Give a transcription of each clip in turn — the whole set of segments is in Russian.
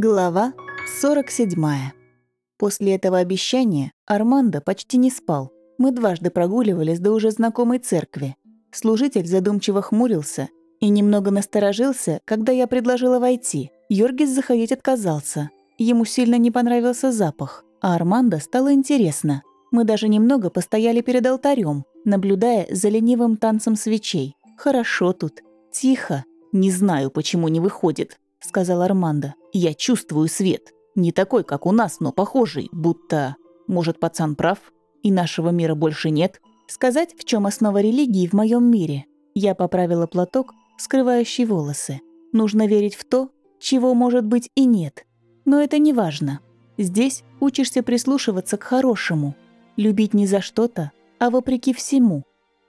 Глава 47. После этого обещания Армандо почти не спал. Мы дважды прогуливались до уже знакомой церкви. Служитель задумчиво хмурился и немного насторожился, когда я предложила войти. Йоргис заходить отказался. Ему сильно не понравился запах, а Армандо стало интересно. Мы даже немного постояли перед алтарем, наблюдая за ленивым танцем свечей. Хорошо тут. Тихо. Не знаю, почему не выходит. — сказал Армандо. «Я чувствую свет. Не такой, как у нас, но похожий, будто... Может, пацан прав? И нашего мира больше нет? Сказать, в чем основа религии в моем мире? Я поправила платок, скрывающий волосы. Нужно верить в то, чего может быть и нет. Но это не важно. Здесь учишься прислушиваться к хорошему. Любить не за что-то, а вопреки всему.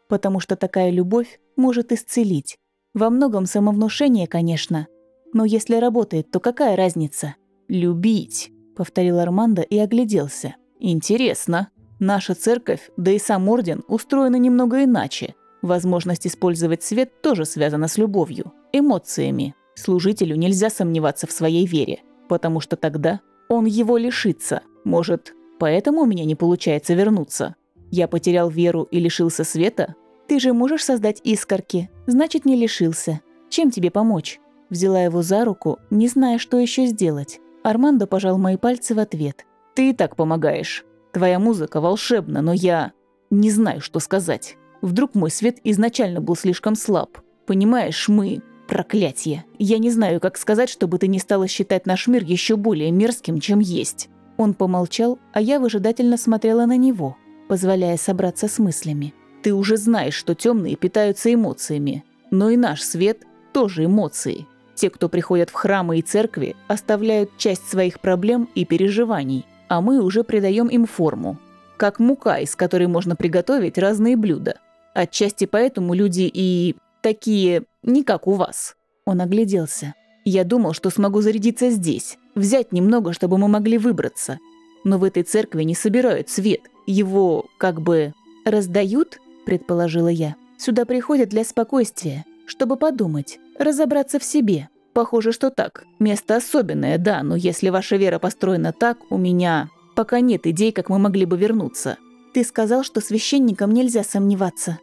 Потому что такая любовь может исцелить. Во многом самовнушение, конечно – но если работает, то какая разница? «Любить», — повторил Армандо и огляделся. «Интересно. Наша церковь, да и сам орден, устроены немного иначе. Возможность использовать свет тоже связана с любовью, эмоциями. Служителю нельзя сомневаться в своей вере, потому что тогда он его лишится. Может, поэтому у меня не получается вернуться? Я потерял веру и лишился света? Ты же можешь создать искорки, значит, не лишился. Чем тебе помочь?» Взяла его за руку, не зная, что еще сделать. Армандо пожал мои пальцы в ответ. «Ты и так помогаешь. Твоя музыка волшебна, но я... не знаю, что сказать. Вдруг мой свет изначально был слишком слаб. Понимаешь, мы... проклятие. Я не знаю, как сказать, чтобы ты не стала считать наш мир еще более мерзким, чем есть». Он помолчал, а я выжидательно смотрела на него, позволяя собраться с мыслями. «Ты уже знаешь, что темные питаются эмоциями. Но и наш свет – тоже эмоции. Те, кто приходят в храмы и церкви, оставляют часть своих проблем и переживаний, а мы уже придаем им форму. Как мука, из которой можно приготовить разные блюда. Отчасти поэтому люди и такие не как у вас. Он огляделся. Я думал, что смогу зарядиться здесь, взять немного, чтобы мы могли выбраться. Но в этой церкви не собирают свет. Его, как бы, раздают, предположила я. Сюда приходят для спокойствия, чтобы подумать, разобраться в себе. Похоже, что так. Место особенное, да, но если ваша вера построена так, у меня пока нет идей, как мы могли бы вернуться. Ты сказал, что священникам нельзя сомневаться.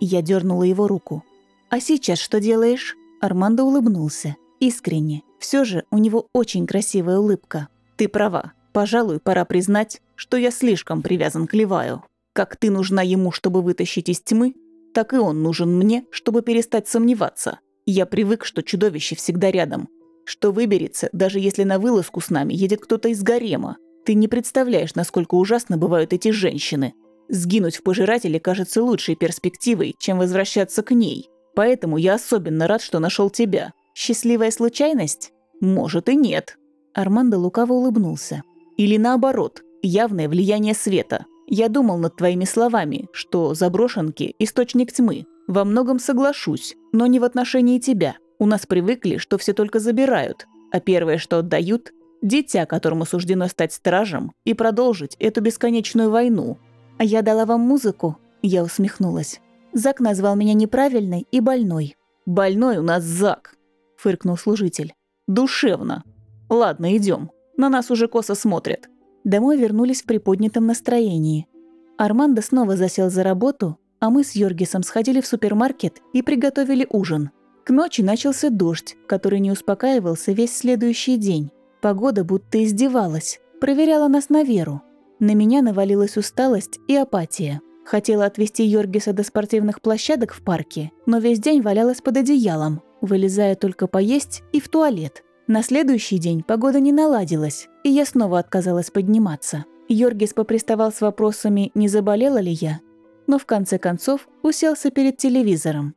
Я дернула его руку. А сейчас что делаешь? Армандо улыбнулся. Искренне. Все же у него очень красивая улыбка. Ты права. Пожалуй, пора признать, что я слишком привязан к Леваю. Как ты нужна ему, чтобы вытащить из тьмы, так и он нужен мне, чтобы перестать сомневаться. Я привык, что чудовище всегда рядом. Что выберется, даже если на вылазку с нами едет кто-то из гарема. Ты не представляешь, насколько ужасно бывают эти женщины. Сгинуть в пожирателе кажется лучшей перспективой, чем возвращаться к ней. Поэтому я особенно рад, что нашел тебя. Счастливая случайность? Может и нет. Армандо лукаво улыбнулся. Или наоборот, явное влияние света. Я думал над твоими словами, что заброшенки – источник тьмы. Во многом соглашусь, но не в отношении тебя. У нас привыкли, что все только забирают, а первое, что отдают – дитя, которому суждено стать стражем и продолжить эту бесконечную войну. А я дала вам музыку, я усмехнулась. Зак назвал меня неправильной и больной. «Больной у нас Зак», – фыркнул служитель. «Душевно. Ладно, идем. На нас уже косо смотрят». Домой вернулись в приподнятом настроении. Армандо снова засел за работу, а мы с Йоргисом сходили в супермаркет и приготовили ужин. К ночи начался дождь, который не успокаивался весь следующий день. Погода будто издевалась, проверяла нас на веру. На меня навалилась усталость и апатия. Хотела отвезти Йоргиса до спортивных площадок в парке, но весь день валялась под одеялом, вылезая только поесть и в туалет. На следующий день погода не наладилась, и я снова отказалась подниматься. Йоргис поприставал с вопросами, не заболела ли я, но в конце концов уселся перед телевизором.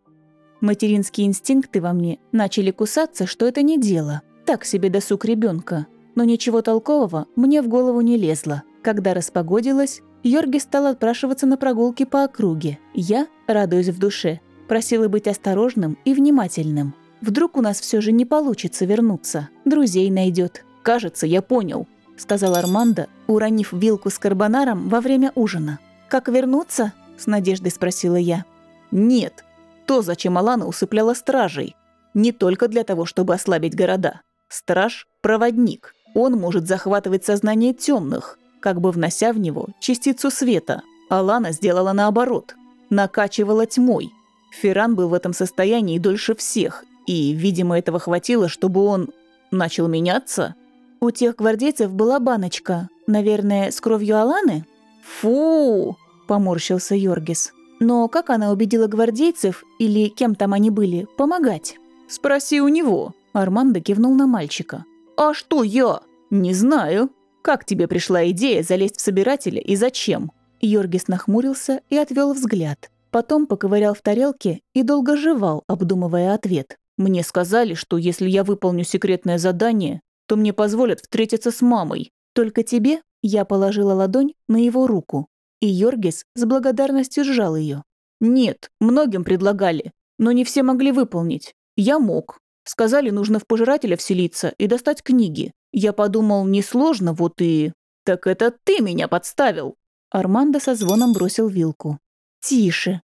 Материнские инстинкты во мне начали кусаться, что это не дело. Так себе досуг ребенка. Но ничего толкового мне в голову не лезло. Когда распогодилось, Йорги стал отпрашиваться на прогулки по округе. Я, радуясь в душе, просила быть осторожным и внимательным. Вдруг у нас все же не получится вернуться. Друзей найдет. «Кажется, я понял», — сказал Армандо, уронив вилку с карбонаром во время ужина. «Как вернуться?» – с надеждой спросила я. «Нет. То, зачем Алана усыпляла стражей. Не только для того, чтобы ослабить города. Страж – проводник. Он может захватывать сознание темных, как бы внося в него частицу света. Алана сделала наоборот. Накачивала тьмой. Ферран был в этом состоянии дольше всех, и, видимо, этого хватило, чтобы он начал меняться. У тех гвардейцев была баночка, наверное, с кровью Аланы? Фу! Поморщился Йоргис. Но как она убедила гвардейцев, или кем там они были, помогать? Спроси у него. Армандо кивнул на мальчика. А что я? Не знаю. Как тебе пришла идея залезть в собирателя и зачем? Йоргис нахмурился и отвел взгляд. Потом поковырял в тарелке и долго жевал, обдумывая ответ. Мне сказали, что если я выполню секретное задание, то мне позволят встретиться с мамой. Только тебе я положила ладонь на его руку. И Йоргис с благодарностью сжал ее. «Нет, многим предлагали, но не все могли выполнить. Я мог. Сказали, нужно в пожирателя вселиться и достать книги. Я подумал, несложно, вот и... Так это ты меня подставил!» Армандо со звоном бросил вилку. «Тише!»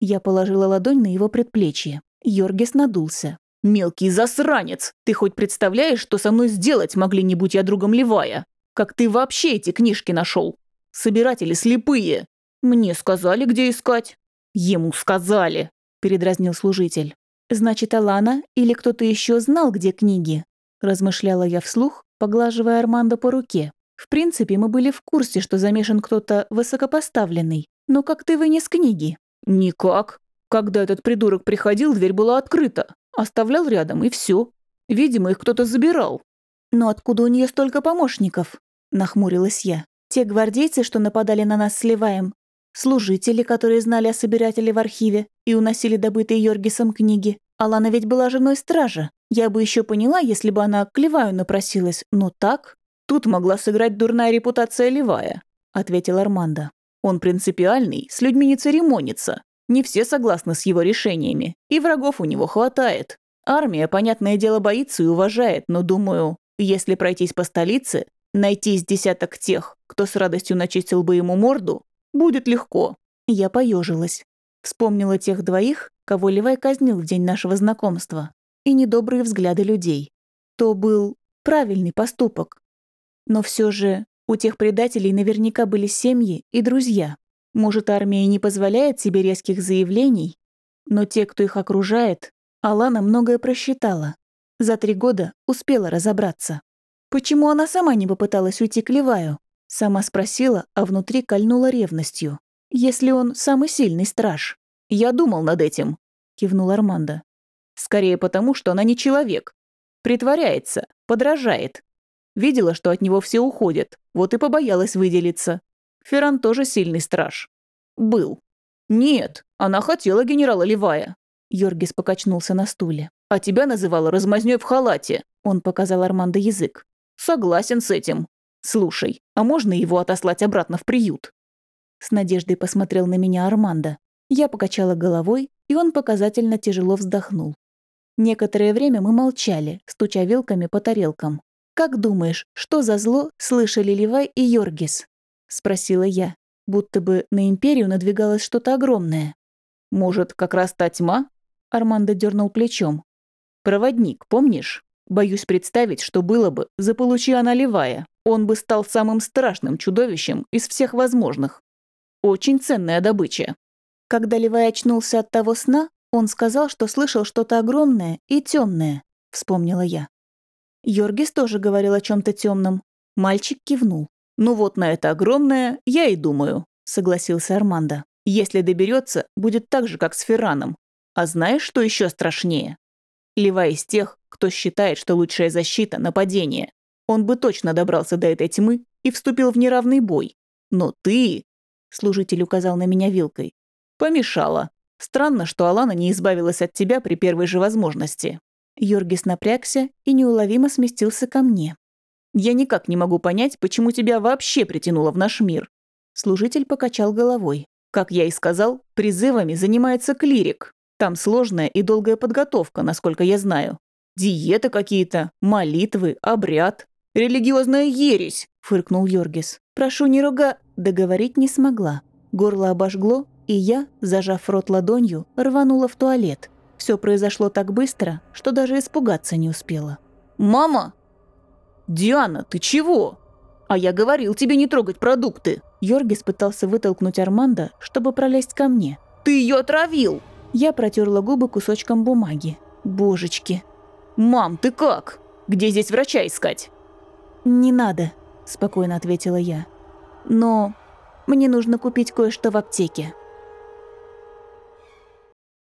Я положила ладонь на его предплечье. Йоргис надулся. «Мелкий засранец! Ты хоть представляешь, что со мной сделать могли, не будь я другом Левая? Как ты вообще эти книжки нашел? Собиратели слепые. Мне сказали, где искать. Ему сказали, передразнил служитель. Значит, Алана или кто-то еще знал, где книги? Размышляла я вслух, поглаживая Армандо по руке. В принципе, мы были в курсе, что замешан кто-то высокопоставленный. Но как ты вынес книги? Никак. Когда этот придурок приходил, дверь была открыта. Оставлял рядом, и все. Видимо, их кто-то забирал. Но откуда у нее столько помощников? Нахмурилась я. Те гвардейцы, что нападали на нас сливаем, служители, которые знали о собирателе в архиве и уносили добытые Йоргисом книги. Алана ведь была женой стража. Я бы еще поняла, если бы она к Леваю напросилась, но так... Тут могла сыграть дурная репутация Левая, ответил Армандо. Он принципиальный, с людьми не церемонится. Не все согласны с его решениями, и врагов у него хватает. Армия, понятное дело, боится и уважает, но, думаю, если пройтись по столице, Найти из десяток тех, кто с радостью начистил бы ему морду, будет легко. Я поежилась. Вспомнила тех двоих, кого Левай казнил в день нашего знакомства, и недобрые взгляды людей. То был правильный поступок. Но все же у тех предателей наверняка были семьи и друзья. Может, армия не позволяет себе резких заявлений, но те, кто их окружает, Алана многое просчитала. За три года успела разобраться. Почему она сама не попыталась уйти к Леваю? Сама спросила, а внутри кольнула ревностью. Если он самый сильный страж. Я думал над этим, кивнул Армандо. Скорее потому, что она не человек. Притворяется, подражает. Видела, что от него все уходят, вот и побоялась выделиться. Ферран тоже сильный страж. Был. Нет, она хотела генерала Левая. Йоргис покачнулся на стуле. А тебя называла размазнёй в халате. Он показал Армандо язык. Согласен с этим. Слушай, а можно его отослать обратно в приют? С надеждой посмотрел на меня Армандо. Я покачала головой, и он показательно тяжело вздохнул. Некоторое время мы молчали, стуча вилками по тарелкам. «Как думаешь, что за зло слышали Левай и Йоргис?» — спросила я, будто бы на Империю надвигалось что-то огромное. «Может, как раз та тьма?» — Армандо дернул плечом. «Проводник, помнишь? Боюсь представить, что было бы, заполучи она Левая. Он бы стал самым страшным чудовищем из всех возможных. Очень ценная добыча. Когда Левай очнулся от того сна, он сказал, что слышал что-то огромное и темное, вспомнила я. Йоргис тоже говорил о чем то темном. Мальчик кивнул. «Ну вот на это огромное я и думаю», — согласился Армандо. «Если доберется, будет так же, как с Ферраном. А знаешь, что еще страшнее? Лева из тех, кто считает, что лучшая защита – нападение. Он бы точно добрался до этой тьмы и вступил в неравный бой. Но ты, служитель указал на меня вилкой, помешала. Странно, что Алана не избавилась от тебя при первой же возможности. Йоргис напрягся и неуловимо сместился ко мне. Я никак не могу понять, почему тебя вообще притянуло в наш мир. Служитель покачал головой. Как я и сказал, призывами занимается клирик. Там сложная и долгая подготовка, насколько я знаю. Диеты какие-то, молитвы, обряд. Религиозная ересь, фыркнул Йоргис. Прошу не руга... Договорить не смогла. Горло обожгло, и я, зажав рот ладонью, рванула в туалет. Все произошло так быстро, что даже испугаться не успела. «Мама!» «Диана, ты чего? А я говорил тебе не трогать продукты!» Йоргис пытался вытолкнуть Армандо, чтобы пролезть ко мне. «Ты ее отравил!» Я протерла губы кусочком бумаги. Божечки. «Мам, ты как? Где здесь врача искать?» «Не надо», – спокойно ответила я. «Но мне нужно купить кое-что в аптеке».